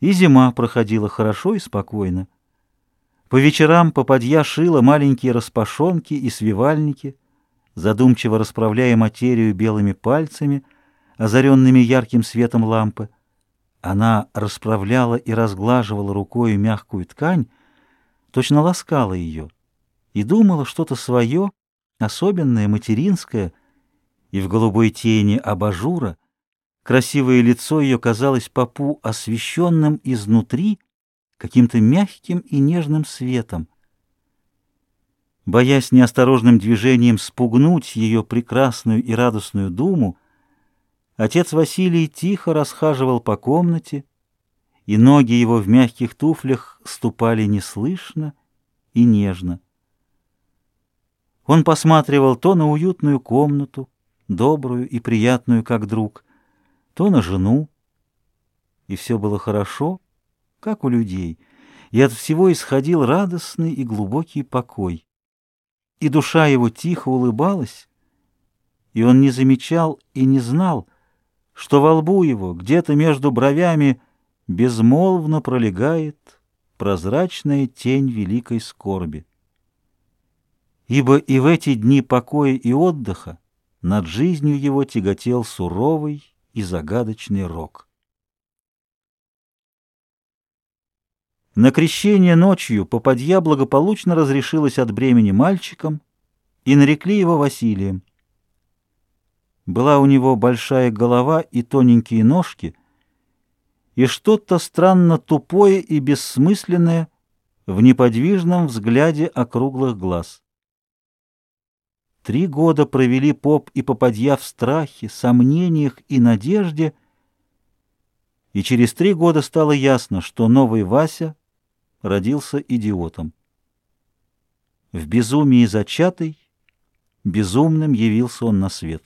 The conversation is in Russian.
И зима проходила хорошо и спокойно. По вечерам попадья шила маленькие распашонки и свивальники, задумчиво расправляя материю белыми пальцами, озаренными ярким светом лампы. Она расправляла и разглаживала рукой мягкую ткань, точно ласкала ее, и думала что-то свое, особенное, материнское, и в голубой тени абажура красивое лицо ее казалось попу освещенным изнутри каким-то мягким и нежным светом. Боясь неосторожным движением спугнуть ее прекрасную и радостную думу, отец Василий тихо расхаживал по комнате, и ноги его в мягких туфлях ступали неслышно и нежно. Он посматривал то на уютную комнату, добрую и приятную, как друг, то на жену, и все было хорошо, как у людей, и от всего исходил радостный и глубокий покой. И душа его тихо улыбалась, и он не замечал и не знал, что во лбу его, где-то между бровями, безмолвно пролегает прозрачная тень великой скорби. Ибо и в эти дни покоя и отдыха над жизнью его тяготел суровый и загадочный рок. На крещение ночью попадья благополучно разрешилась от бремени мальчиком и нарекли его Василием. Была у него большая голова и тоненькие ножки, и что-то странно тупое и бессмысленное в неподвижном взгляде округлых глаз. Три года провели поп и попадья в страхе, сомнениях и надежде, и через три года стало ясно, что новый Вася — родился идиотом. В безумии зачатый, безумным явился он на свет.